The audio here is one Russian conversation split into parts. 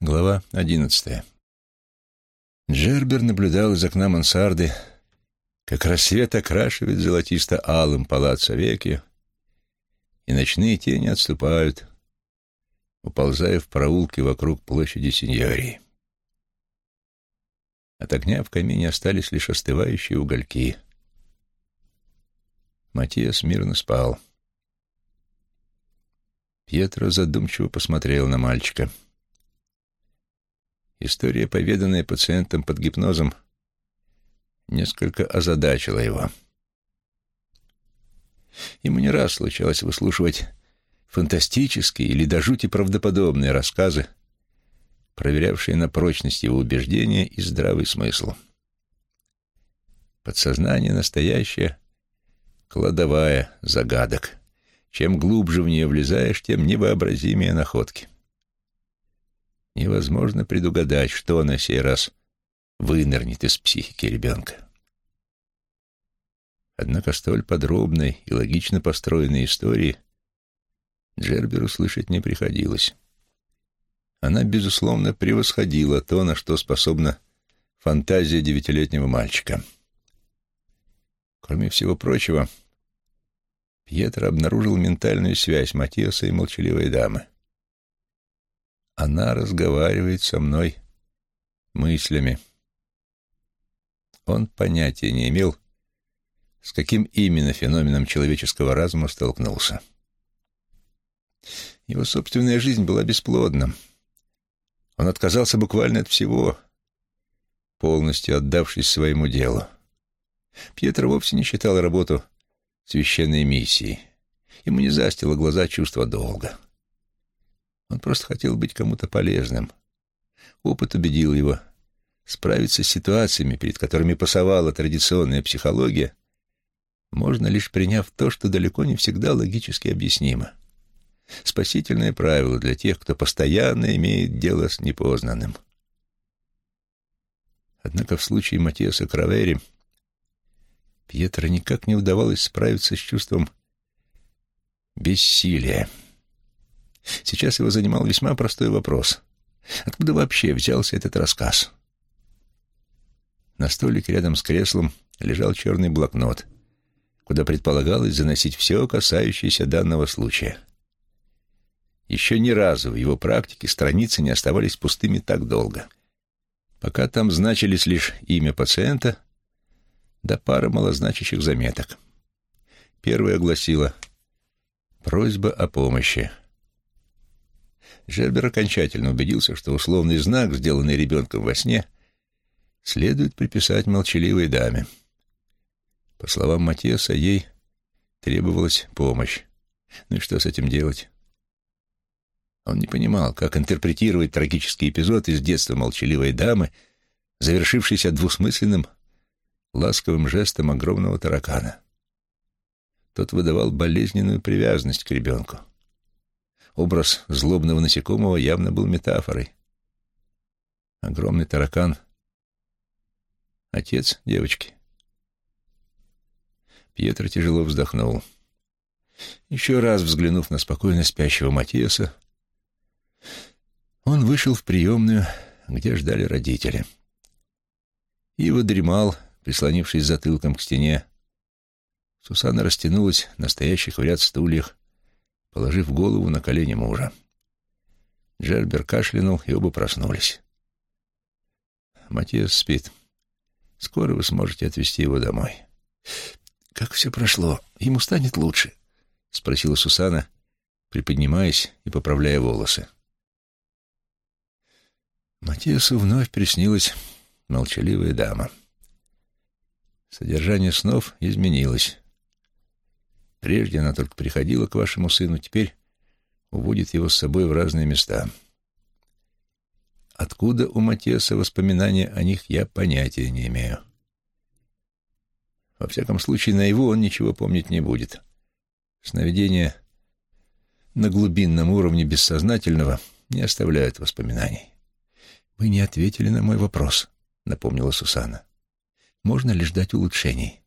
Глава одиннадцатая. Джербер наблюдал из окна мансарды, как рассвет окрашивает золотисто-алым палаццо веки, и ночные тени отступают, уползая в проулки вокруг площади Синьории. От огня в камине остались лишь остывающие угольки. Матиас мирно спал. Пьетро задумчиво посмотрел на мальчика — История, поведанная пациентом под гипнозом, несколько озадачила его. Ему не раз случалось выслушивать фантастические или до жути правдоподобные рассказы, проверявшие на прочность его убеждения и здравый смысл. Подсознание настоящее, кладовая загадок. Чем глубже в нее влезаешь, тем невообразимее находки. Невозможно предугадать, что на сей раз вынырнет из психики ребенка. Однако столь подробной и логично построенной истории Джерберу слышать не приходилось. Она, безусловно, превосходила то, на что способна фантазия девятилетнего мальчика. Кроме всего прочего, Пьетро обнаружил ментальную связь Матиаса и молчаливой дамы. Она разговаривает со мной мыслями. Он понятия не имел, с каким именно феноменом человеческого разума столкнулся. Его собственная жизнь была бесплодна. Он отказался буквально от всего, полностью отдавшись своему делу. Пьетро вовсе не считал работу священной миссией. Ему не застило глаза чувство долга. Он просто хотел быть кому-то полезным. Опыт убедил его. Справиться с ситуациями, перед которыми пасовала традиционная психология, можно лишь приняв то, что далеко не всегда логически объяснимо. Спасительное правило для тех, кто постоянно имеет дело с непознанным. Однако в случае Матиаса Кравери Пьетро никак не удавалось справиться с чувством бессилия. Сейчас его занимал весьма простой вопрос. Откуда вообще взялся этот рассказ? На столике рядом с креслом лежал черный блокнот, куда предполагалось заносить все, касающееся данного случая. Еще ни разу в его практике страницы не оставались пустыми так долго. Пока там значились лишь имя пациента да пара малозначащих заметок. Первая гласила «Просьба о помощи». Жербер окончательно убедился, что условный знак, сделанный ребенком во сне, следует приписать молчаливой даме. По словам Матеса, ей требовалась помощь. Ну и что с этим делать? Он не понимал, как интерпретировать трагический эпизод из детства молчаливой дамы, завершившийся двусмысленным, ласковым жестом огромного таракана. Тот выдавал болезненную привязанность к ребенку. Образ злобного насекомого явно был метафорой. Огромный таракан. Отец девочки. Пьетро тяжело вздохнул. Еще раз взглянув на спокойно спящего Матиаса, он вышел в приемную, где ждали родители. Ива дремал, прислонившись затылком к стене. Сусанна растянулась на стоящих в ряд стульях, положив голову на колени мужа. Джербер кашлянул, и оба проснулись. Матиас спит. Скоро вы сможете отвезти его домой. Как все прошло? Ему станет лучше? Спросила Сусана, приподнимаясь и поправляя волосы. Матиасу вновь приснилась молчаливая дама. Содержание снов изменилось. Прежде она только приходила к вашему сыну, теперь уводит его с собой в разные места. Откуда у Матеса воспоминания о них, я понятия не имею. Во всяком случае, на его он ничего помнить не будет. Сновидения на глубинном уровне бессознательного не оставляют воспоминаний. «Вы не ответили на мой вопрос», — напомнила Сусана. «Можно ли ждать улучшений?»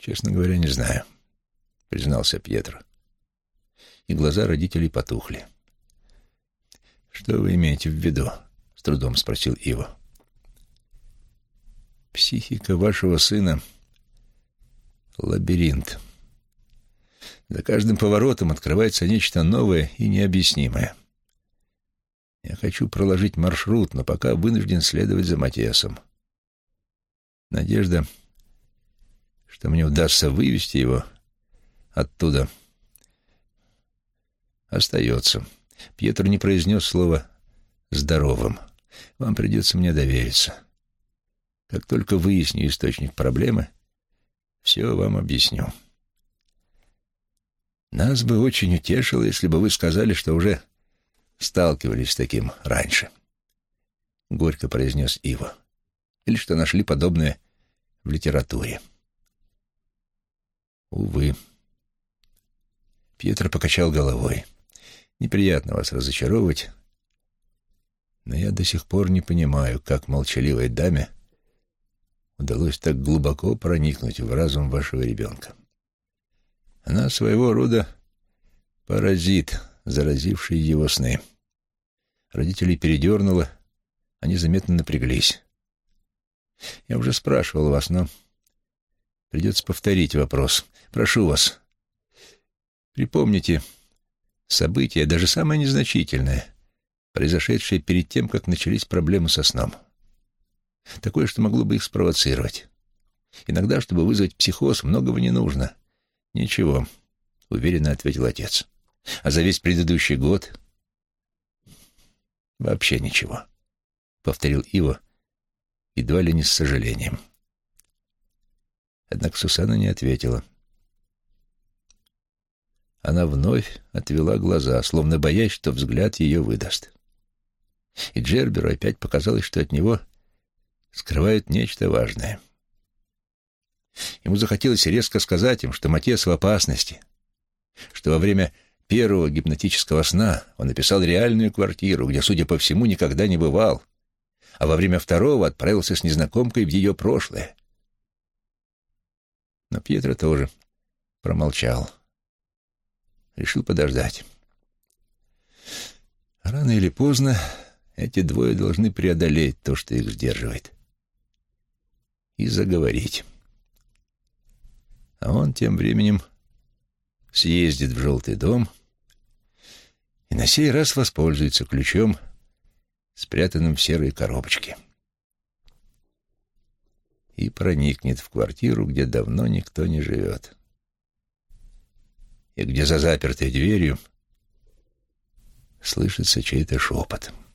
«Честно говоря, не знаю», — признался Пьетро. и глаза родителей потухли. «Что вы имеете в виду?» — с трудом спросил Ива. «Психика вашего сына — лабиринт. За каждым поворотом открывается нечто новое и необъяснимое. Я хочу проложить маршрут, но пока вынужден следовать за Матиасом. Надежда, что мне удастся вывести его оттуда, остается. Пьетро не произнес слово «здоровым». Вам придется мне довериться. Как только выясню источник проблемы, все вам объясню. Нас бы очень утешило, если бы вы сказали, что уже сталкивались с таким раньше. Горько произнес Ива. Или что нашли подобное в литературе. Увы. Пьетро покачал головой. Неприятно вас разочаровывать, но я до сих пор не понимаю, как молчаливой даме удалось так глубоко проникнуть в разум вашего ребенка. Она своего рода паразит, заразивший его сны. Родителей передернуло, они заметно напряглись. Я уже спрашивал вас, но придется повторить вопрос. Прошу вас, припомните событие, даже самое незначительное, произошедшее перед тем, как начались проблемы со сном. Такое, что могло бы их спровоцировать. Иногда, чтобы вызвать психоз, многого не нужно. Ничего, уверенно ответил отец. А за весь предыдущий год вообще ничего, повторил Ива, едва ли не с сожалением. Однако Сусана не ответила. Она вновь отвела глаза, словно боясь, что взгляд ее выдаст. И Джерберу опять показалось, что от него скрывают нечто важное. Ему захотелось резко сказать им, что Матес в опасности, что во время первого гипнотического сна он написал реальную квартиру, где, судя по всему, никогда не бывал, а во время второго отправился с незнакомкой в ее прошлое. Но Пьетро тоже промолчал решил подождать. Рано или поздно эти двое должны преодолеть то, что их сдерживает, и заговорить. А он тем временем съездит в желтый дом и на сей раз воспользуется ключом, спрятанным в серой коробочке, и проникнет в квартиру, где давно никто не живет и где за запертой дверью слышится чей-то шепот. —